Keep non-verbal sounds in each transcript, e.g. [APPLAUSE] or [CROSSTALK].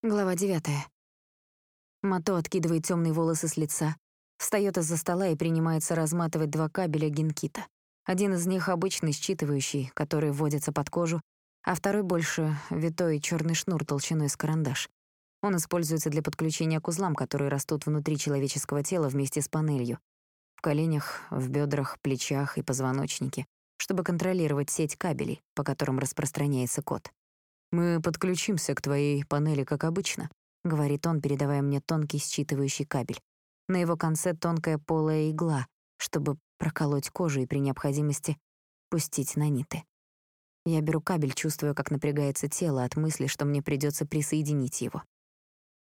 Глава девятая. Мато откидывает темные волосы с лица, встает из-за стола и принимается разматывать два кабеля генкита. Один из них обычный считывающий, который вводится под кожу, а второй больше витой черный шнур толщиной с карандаш. Он используется для подключения к узлам, которые растут внутри человеческого тела вместе с панелью. В коленях, в бедрах, плечах и позвоночнике, чтобы контролировать сеть кабелей, по которым распространяется код. «Мы подключимся к твоей панели, как обычно», — говорит он, передавая мне тонкий считывающий кабель. На его конце тонкая полая игла, чтобы проколоть кожу и при необходимости пустить на ниты. Я беру кабель, чувствуя, как напрягается тело от мысли, что мне придется присоединить его.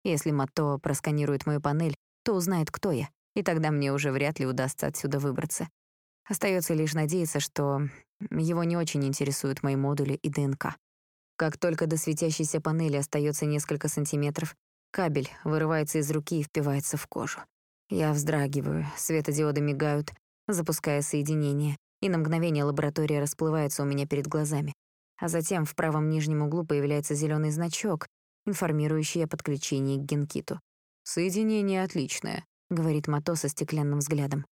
Если Мато просканирует мою панель, то узнает, кто я, и тогда мне уже вряд ли удастся отсюда выбраться. Остается лишь надеяться, что его не очень интересуют мои модули и ДНК. Как только до светящейся панели остается несколько сантиметров, кабель вырывается из руки и впивается в кожу. Я вздрагиваю, светодиоды мигают, запуская соединение, и на мгновение лаборатория расплывается у меня перед глазами. А затем в правом нижнем углу появляется зеленый значок, информирующий о подключении к генкиту. «Соединение отличное», — говорит Мато со стеклянным взглядом.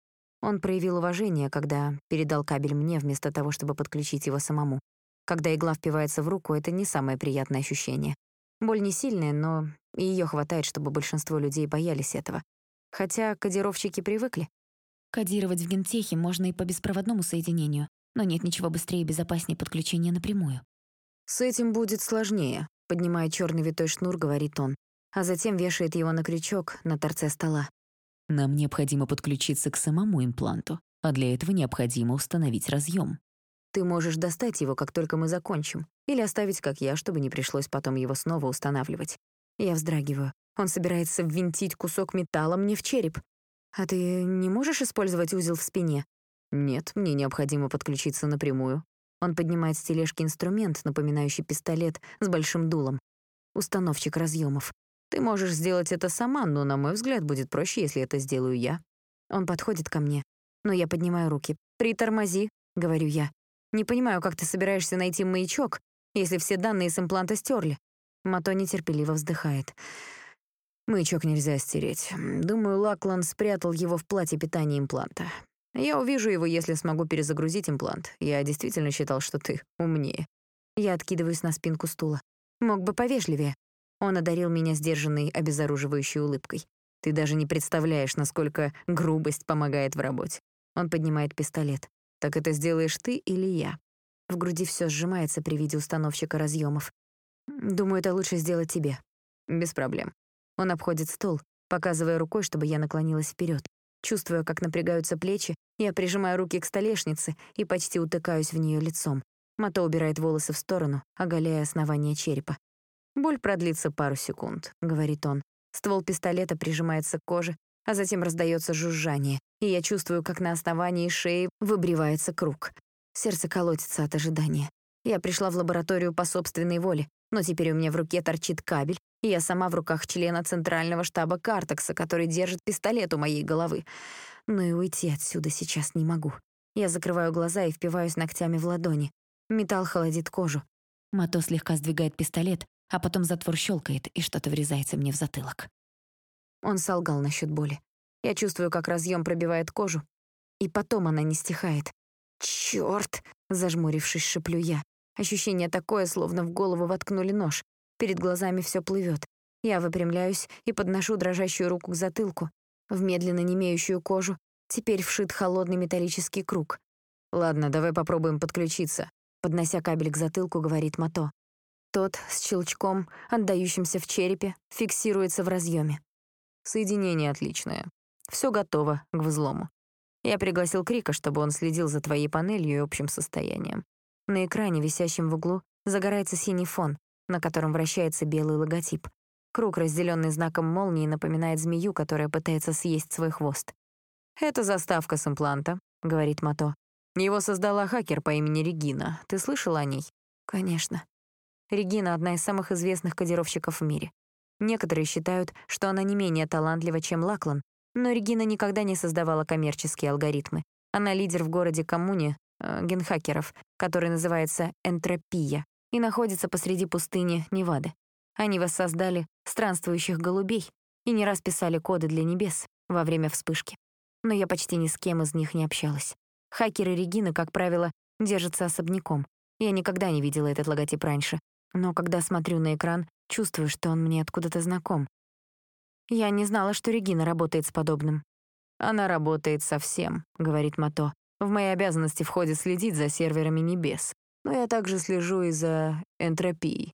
Он проявил уважение, когда передал кабель мне вместо того, чтобы подключить его самому. Когда игла впивается в руку, это не самое приятное ощущение. Боль не сильная, но ее хватает, чтобы большинство людей боялись этого. Хотя кодировщики привыкли. Кодировать в гентехе можно и по беспроводному соединению, но нет ничего быстрее и безопаснее подключения напрямую. «С этим будет сложнее», — поднимая черный витой шнур, говорит он, а затем вешает его на крючок на торце стола. «Нам необходимо подключиться к самому импланту, а для этого необходимо установить разъем. Ты можешь достать его, как только мы закончим, или оставить, как я, чтобы не пришлось потом его снова устанавливать. Я вздрагиваю. Он собирается ввинтить кусок металла мне в череп. А ты не можешь использовать узел в спине? Нет, мне необходимо подключиться напрямую. Он поднимает с тележки инструмент, напоминающий пистолет с большим дулом. Установщик разъемов. Ты можешь сделать это сама, но, на мой взгляд, будет проще, если это сделаю я. Он подходит ко мне, но я поднимаю руки. «Притормози», — говорю я. Не понимаю, как ты собираешься найти маячок, если все данные с импланта стерли. Мато нетерпеливо вздыхает. Маячок нельзя стереть. Думаю, Лаклан спрятал его в плате питания импланта. Я увижу его, если смогу перезагрузить имплант. Я действительно считал, что ты умнее. Я откидываюсь на спинку стула. Мог бы повежливее. Он одарил меня сдержанной, обезоруживающей улыбкой. Ты даже не представляешь, насколько грубость помогает в работе. Он поднимает пистолет. Так это сделаешь ты или я? В груди все сжимается при виде установщика разъемов. Думаю, это лучше сделать тебе. Без проблем. Он обходит стол, показывая рукой, чтобы я наклонилась вперед. Чувствуя, как напрягаются плечи, я прижимаю руки к столешнице и почти утыкаюсь в нее лицом. Мато убирает волосы в сторону, оголяя основание черепа. «Боль продлится пару секунд», — говорит он. Ствол пистолета прижимается к коже, а затем раздается жужжание, и я чувствую, как на основании шеи выбривается круг. Сердце колотится от ожидания. Я пришла в лабораторию по собственной воле, но теперь у меня в руке торчит кабель, и я сама в руках члена центрального штаба Картекса, который держит пистолет у моей головы. Но и уйти отсюда сейчас не могу. Я закрываю глаза и впиваюсь ногтями в ладони. Металл холодит кожу. Мато слегка сдвигает пистолет, а потом затвор щелкает, и что-то врезается мне в затылок. Он солгал насчет боли. Я чувствую, как разъем пробивает кожу, и потом она не стихает. «Чёрт!» — зажмурившись, шеплю я. Ощущение такое, словно в голову воткнули нож. Перед глазами все плывет. Я выпрямляюсь и подношу дрожащую руку к затылку. В медленно немеющую кожу теперь вшит холодный металлический круг. «Ладно, давай попробуем подключиться», — поднося кабель к затылку, говорит Мато. Тот с щелчком, отдающимся в черепе, фиксируется в разъеме. Соединение отличное. Все готово к взлому. Я пригласил Крика, чтобы он следил за твоей панелью и общим состоянием. На экране, висящем в углу, загорается синий фон, на котором вращается белый логотип. Круг, разделенный знаком молнии, напоминает змею, которая пытается съесть свой хвост. «Это заставка с импланта», — говорит Мато. «Его создала хакер по имени Регина. Ты слышала о ней?» «Конечно». Регина — одна из самых известных кодировщиков в мире. Некоторые считают, что она не менее талантлива, чем Лаклан, но Регина никогда не создавала коммерческие алгоритмы. Она лидер в городе-коммуне э, генхакеров, который называется Энтропия, и находится посреди пустыни Невады. Они воссоздали странствующих голубей, и не раз писали коды для небес во время вспышки. Но я почти ни с кем из них не общалась. Хакеры Регины, как правило, держатся особняком. Я никогда не видела этот логотип раньше, но когда смотрю на экран, чувствую, что он мне откуда-то знаком. Я не знала, что Регина работает с подобным. «Она работает со всем», — говорит Мато. «В мои обязанности входит следить за серверами небес, но я также слежу и за энтропией.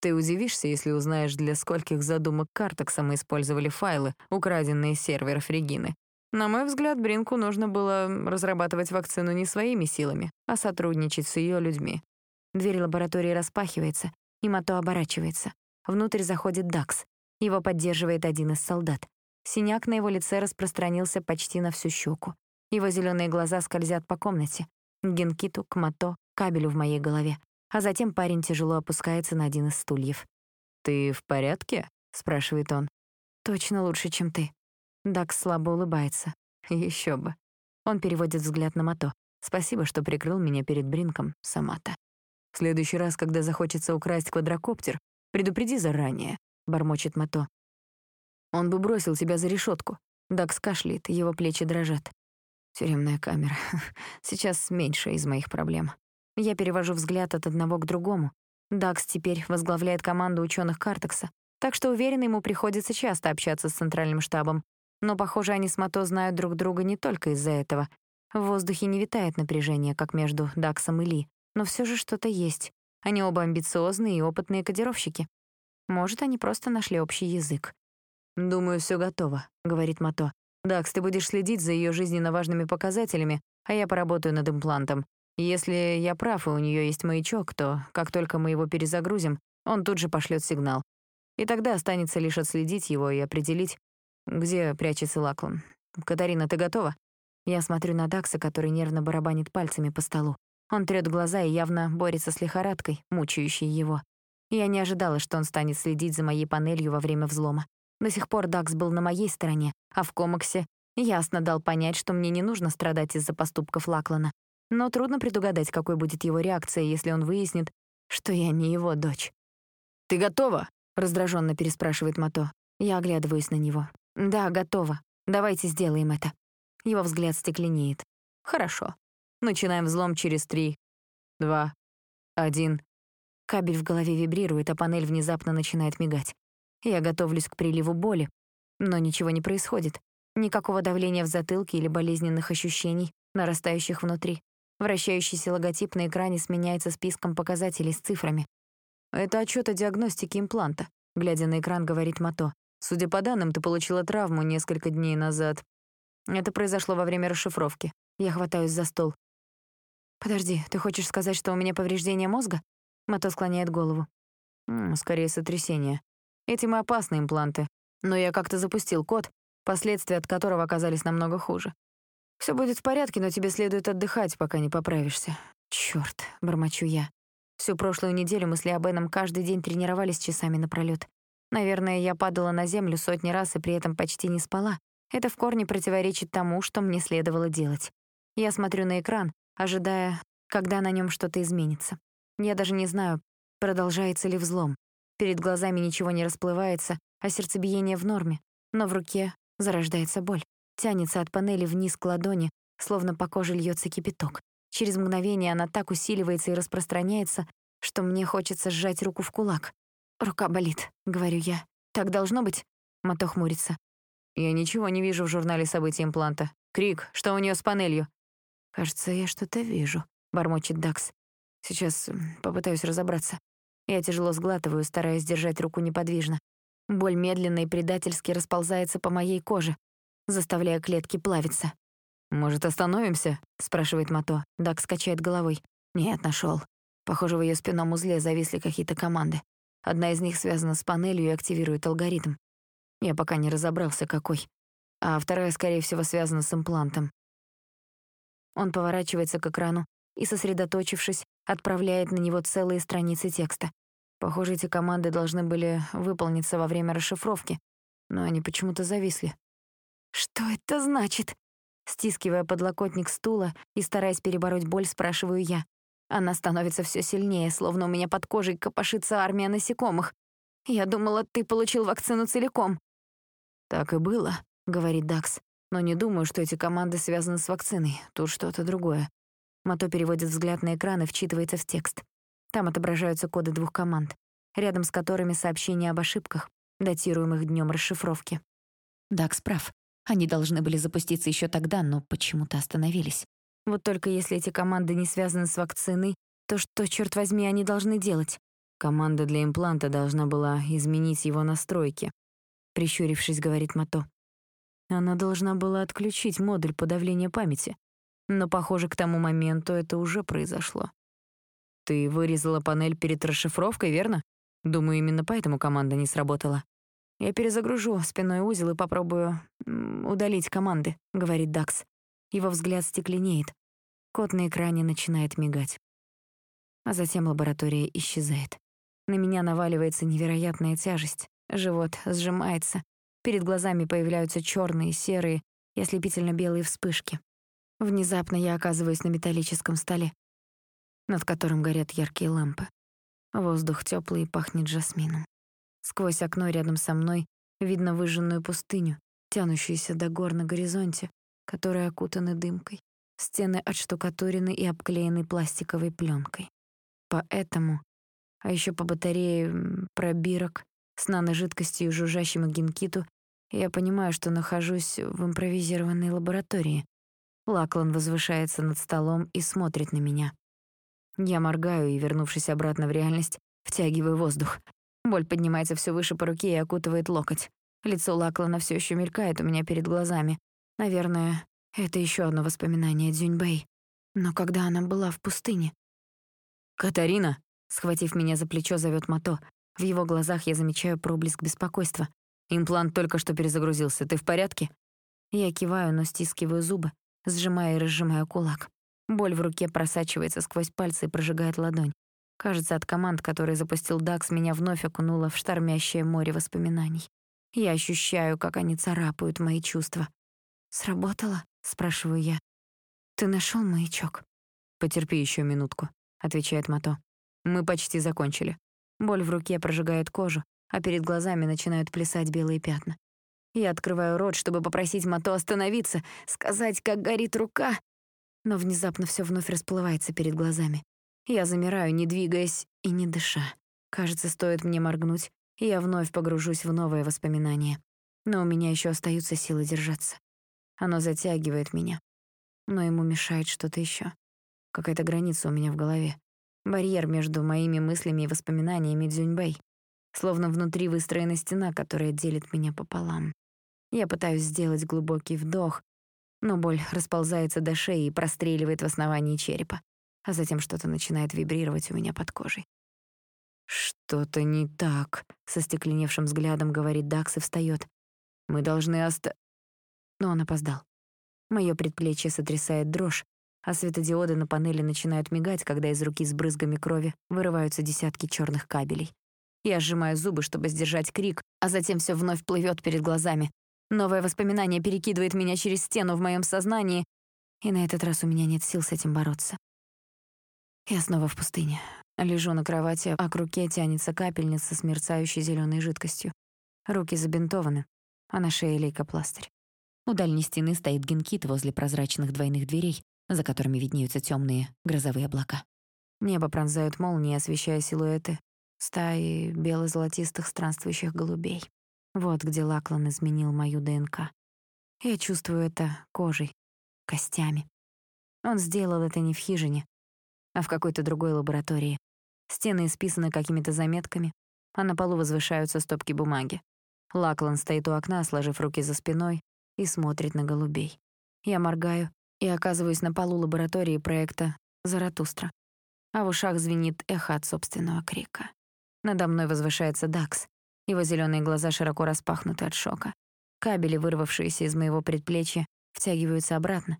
Ты удивишься, если узнаешь, для скольких задумок Картекса мы использовали файлы, украденные с серверов Регины. На мой взгляд, Бринку нужно было разрабатывать вакцину не своими силами, а сотрудничать с ее людьми. Дверь лаборатории распахивается, и Мато оборачивается. Внутрь заходит Дакс. Его поддерживает один из солдат. Синяк на его лице распространился почти на всю щеку. Его зеленые глаза скользят по комнате. К Генкиту, к Мато, кабелю в моей голове а затем парень тяжело опускается на один из стульев. «Ты в порядке?» — спрашивает он. «Точно лучше, чем ты». Дакс слабо улыбается. Еще бы. Он переводит взгляд на Мато. «Спасибо, что прикрыл меня перед Бринком, Самата. В следующий раз, когда захочется украсть квадрокоптер, предупреди заранее», — бормочет Мато. «Он бы бросил тебя за решетку. Дакс кашляет, его плечи дрожат. Тюремная камера. [LAUGHS] Сейчас меньше из моих проблем. Я перевожу взгляд от одного к другому. Дакс теперь возглавляет команду ученых Картекса, так что уверен, ему приходится часто общаться с центральным штабом. Но, похоже, они с Мато знают друг друга не только из-за этого. В воздухе не витает напряжение, как между Даксом и Ли, но все же что-то есть. Они оба амбициозные и опытные кодировщики. Может, они просто нашли общий язык. «Думаю, все готово», — говорит Мато. «Дакс, ты будешь следить за ее жизненно важными показателями, а я поработаю над имплантом. Если я прав, и у нее есть маячок, то, как только мы его перезагрузим, он тут же пошлет сигнал. И тогда останется лишь отследить его и определить, где прячется Лаклан. «Катарина, ты готова?» Я смотрю на Дакса, который нервно барабанит пальцами по столу. Он трёт глаза и явно борется с лихорадкой, мучающей его. Я не ожидала, что он станет следить за моей панелью во время взлома. До сих пор Дакс был на моей стороне, а в комоксе ясно дал понять, что мне не нужно страдать из-за поступков Лаклана. Но трудно предугадать, какой будет его реакция, если он выяснит, что я не его дочь. «Ты готова?» — раздраженно переспрашивает Мато. Я оглядываюсь на него. «Да, готова. Давайте сделаем это». Его взгляд стекленеет. «Хорошо. Начинаем взлом через три, два, один». Кабель в голове вибрирует, а панель внезапно начинает мигать. Я готовлюсь к приливу боли, но ничего не происходит. Никакого давления в затылке или болезненных ощущений, нарастающих внутри. Вращающийся логотип на экране сменяется списком показателей с цифрами. «Это отчет о диагностике импланта», — глядя на экран, говорит Мато. «Судя по данным, ты получила травму несколько дней назад. Это произошло во время расшифровки. Я хватаюсь за стол. «Подожди, ты хочешь сказать, что у меня повреждение мозга?» Мато склоняет голову. «М, «Скорее сотрясение. Эти мы опасные импланты. Но я как-то запустил код, последствия от которого оказались намного хуже. Все будет в порядке, но тебе следует отдыхать, пока не поправишься. Черт, бормочу я. Всю прошлую неделю мы с Лиабеном каждый день тренировались часами напролёт. Наверное, я падала на землю сотни раз и при этом почти не спала. Это в корне противоречит тому, что мне следовало делать. Я смотрю на экран, ожидая, когда на нем что-то изменится. Я даже не знаю, продолжается ли взлом. Перед глазами ничего не расплывается, а сердцебиение в норме, но в руке зарождается боль тянется от панели вниз к ладони, словно по коже льется кипяток. Через мгновение она так усиливается и распространяется, что мне хочется сжать руку в кулак. «Рука болит», — говорю я. «Так должно быть?» — Мато хмурится. «Я ничего не вижу в журнале событий импланта. Крик, что у нее с панелью?» «Кажется, я что-то вижу», — бормочет Дакс. «Сейчас попытаюсь разобраться». Я тяжело сглатываю, стараясь держать руку неподвижно. Боль медленно и предательски расползается по моей коже, заставляя клетки плавиться. «Может, остановимся?» — спрашивает Мато. Дак скачает головой. «Нет, нашел. Похоже, в ее спинном узле зависли какие-то команды. Одна из них связана с панелью и активирует алгоритм. Я пока не разобрался, какой. А вторая, скорее всего, связана с имплантом. Он поворачивается к экрану и, сосредоточившись, отправляет на него целые страницы текста. Похоже, эти команды должны были выполниться во время расшифровки, но они почему-то зависли. «Что это значит?» Стискивая подлокотник стула и стараясь перебороть боль, спрашиваю я. Она становится все сильнее, словно у меня под кожей копошится армия насекомых. Я думала, ты получил вакцину целиком». «Так и было», — говорит Дакс. «Но не думаю, что эти команды связаны с вакциной. Тут что-то другое». Мато переводит взгляд на экран и вчитывается в текст. Там отображаются коды двух команд, рядом с которыми сообщения об ошибках, датируемых днем расшифровки. Дакс прав. Они должны были запуститься еще тогда, но почему-то остановились. Вот только если эти команды не связаны с вакциной, то что, черт возьми, они должны делать? Команда для импланта должна была изменить его настройки, прищурившись, говорит Мато. Она должна была отключить модуль подавления памяти. Но, похоже, к тому моменту это уже произошло. Ты вырезала панель перед расшифровкой, верно? Думаю, именно поэтому команда не сработала. Я перезагружу спиной узел и попробую удалить команды, говорит Дакс. Его взгляд стекленеет. Код на экране начинает мигать. А затем лаборатория исчезает. На меня наваливается невероятная тяжесть. Живот сжимается. Перед глазами появляются черные, серые и ослепительно-белые вспышки. Внезапно я оказываюсь на металлическом столе, над которым горят яркие лампы. Воздух теплый и пахнет жасмином. Сквозь окно рядом со мной видно выжженную пустыню, тянущуюся до гор на горизонте, которые окутаны дымкой. Стены отштукатурены и обклеены пластиковой пленкой. Поэтому, а еще по батарее пробирок с наножидкостью и жужжащему генкиту, я понимаю, что нахожусь в импровизированной лаборатории. Лаклан возвышается над столом и смотрит на меня. Я моргаю и, вернувшись обратно в реальность, втягиваю воздух. Боль поднимается все выше по руке и окутывает локоть. Лицо Лаклана все еще мелькает у меня перед глазами. Наверное, это еще одно воспоминание Дзюньбэй. Но когда она была в пустыне? «Катарина!» — схватив меня за плечо, зовет Мато. В его глазах я замечаю проблеск беспокойства. «Имплант только что перезагрузился. Ты в порядке?» Я киваю, но стискиваю зубы, сжимая и разжимая кулак. Боль в руке просачивается сквозь пальцы и прожигает ладонь. Кажется, от команд, которые запустил Дакс, меня вновь окунуло в штормящее море воспоминаний. Я ощущаю, как они царапают мои чувства. «Сработало?» — спрашиваю я. «Ты нашел маячок?» «Потерпи еще минутку», — отвечает Мато. «Мы почти закончили». Боль в руке прожигает кожу, а перед глазами начинают плясать белые пятна. Я открываю рот, чтобы попросить Мато остановиться, сказать, как горит рука, но внезапно все вновь расплывается перед глазами. Я замираю, не двигаясь и не дыша. Кажется, стоит мне моргнуть, и я вновь погружусь в новое воспоминание. Но у меня еще остаются силы держаться. Оно затягивает меня. Но ему мешает что-то еще. Какая-то граница у меня в голове. Барьер между моими мыслями и воспоминаниями Дзюньбэй. Словно внутри выстроена стена, которая делит меня пополам. Я пытаюсь сделать глубокий вдох, но боль расползается до шеи и простреливает в основании черепа, а затем что-то начинает вибрировать у меня под кожей. «Что-то не так», — со стекленевшим взглядом говорит Дакс и встаёт. «Мы должны оста...» Но он опоздал. Моё предплечье сотрясает дрожь, а светодиоды на панели начинают мигать, когда из руки с брызгами крови вырываются десятки чёрных кабелей. Я сжимаю зубы, чтобы сдержать крик, а затем всё вновь плывёт перед глазами. Новое воспоминание перекидывает меня через стену в моем сознании, и на этот раз у меня нет сил с этим бороться. Я снова в пустыне. Лежу на кровати, а к руке тянется капельница с мерцающей зеленой жидкостью. Руки забинтованы, а на шее лейкопластырь. У дальней стены стоит генкит возле прозрачных двойных дверей, за которыми виднеются темные грозовые облака. Небо пронзают молнии, освещая силуэты стаи бело-золотистых странствующих голубей. Вот где Лаклан изменил мою ДНК. Я чувствую это кожей, костями. Он сделал это не в хижине, а в какой-то другой лаборатории. Стены исписаны какими-то заметками, а на полу возвышаются стопки бумаги. Лаклан стоит у окна, сложив руки за спиной, и смотрит на голубей. Я моргаю и оказываюсь на полу лаборатории проекта «Заратустра». А в ушах звенит эхо от собственного крика. Надо мной возвышается Дакс, его зеленые глаза широко распахнуты от шока. Кабели, вырвавшиеся из моего предплечья, втягиваются обратно,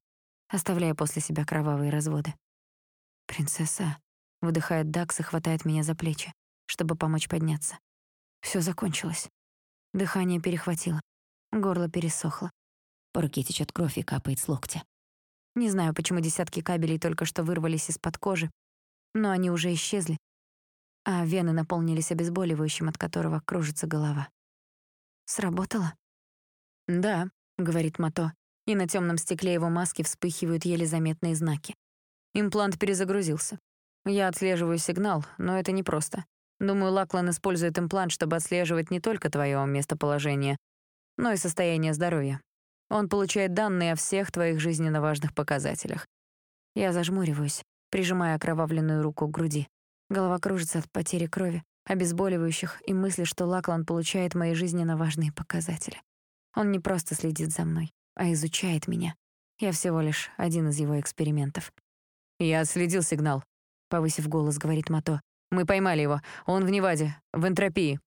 оставляя после себя кровавые разводы. «Принцесса», — выдыхает Дакс и хватает меня за плечи, чтобы помочь подняться. Все закончилось. Дыхание перехватило, горло пересохло. По руке течет кровь и капает с локтя. Не знаю, почему десятки кабелей только что вырвались из-под кожи, но они уже исчезли, а вены наполнились обезболивающим, от которого кружится голова. «Сработало?» «Да», — говорит Мато, и на темном стекле его маски вспыхивают еле заметные знаки. Имплант перезагрузился. Я отслеживаю сигнал, но это непросто. Думаю, Лаклан использует имплант, чтобы отслеживать не только твое местоположение, но и состояние здоровья. Он получает данные о всех твоих жизненно важных показателях. Я зажмуриваюсь, прижимая окровавленную руку к груди. Голова кружится от потери крови, обезболивающих и мысли, что Лаклан получает мои жизненно важные показатели. Он не просто следит за мной, а изучает меня. Я всего лишь один из его экспериментов. «Я отследил сигнал», — повысив голос, говорит Мато. «Мы поймали его. Он в Неваде, в энтропии».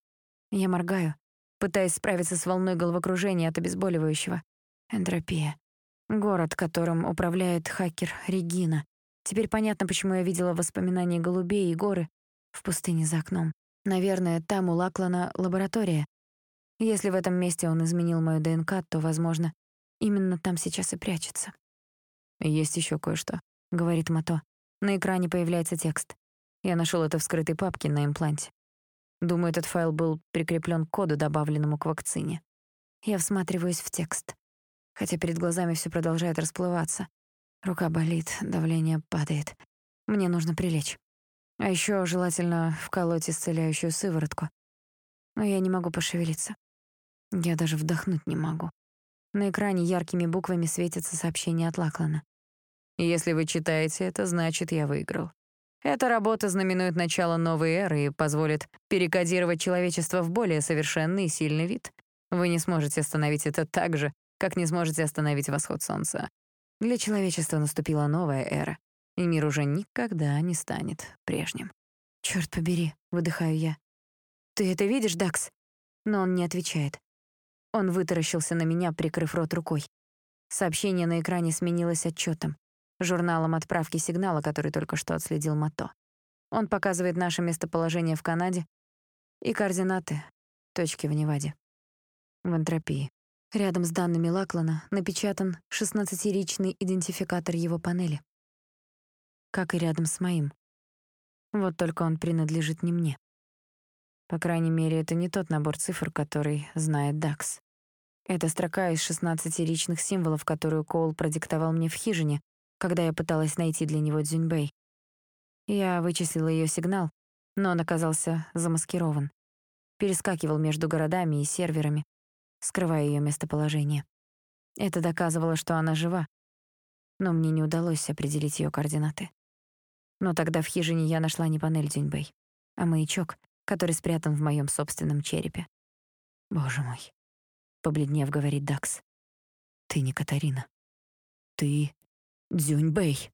Я моргаю, пытаясь справиться с волной головокружения от обезболивающего. Энтропия. Город, которым управляет хакер Регина. Теперь понятно, почему я видела воспоминания голубей и горы в пустыне за окном. Наверное, там у Лаклана лаборатория. Если в этом месте он изменил мою ДНК, то, возможно, именно там сейчас и прячется. Есть еще кое-что говорит Мато. На экране появляется текст. Я нашел это в скрытой папке на импланте. Думаю, этот файл был прикреплен к коду, добавленному к вакцине. Я всматриваюсь в текст. Хотя перед глазами все продолжает расплываться. Рука болит, давление падает. Мне нужно прилечь. А еще желательно вколоть исцеляющую сыворотку. Но я не могу пошевелиться. Я даже вдохнуть не могу. На экране яркими буквами светится сообщение от Лаклана. Если вы читаете это, значит, я выиграл. Эта работа знаменует начало новой эры и позволит перекодировать человечество в более совершенный и сильный вид. Вы не сможете остановить это так же, как не сможете остановить восход солнца. Для человечества наступила новая эра, и мир уже никогда не станет прежним. Черт побери», — выдыхаю я. «Ты это видишь, Дакс?» Но он не отвечает. Он вытаращился на меня, прикрыв рот рукой. Сообщение на экране сменилось отчетом журналом отправки сигнала, который только что отследил Мато. Он показывает наше местоположение в Канаде и координаты точки в Неваде. В энтропии. Рядом с данными Лаклана напечатан 16-ричный идентификатор его панели. Как и рядом с моим. Вот только он принадлежит не мне. По крайней мере, это не тот набор цифр, который знает Дакс. Это строка из 16 ричных символов, которую Коул продиктовал мне в хижине, когда я пыталась найти для него Дзюньбэй. Я вычислила ее сигнал, но он оказался замаскирован. Перескакивал между городами и серверами, скрывая ее местоположение. Это доказывало, что она жива, но мне не удалось определить ее координаты. Но тогда в хижине я нашла не панель Дзюньбэй, а маячок, который спрятан в моем собственном черепе. «Боже мой», — побледнев говорит Дакс, — «ты не Катарина. Ты Дзюньбэй.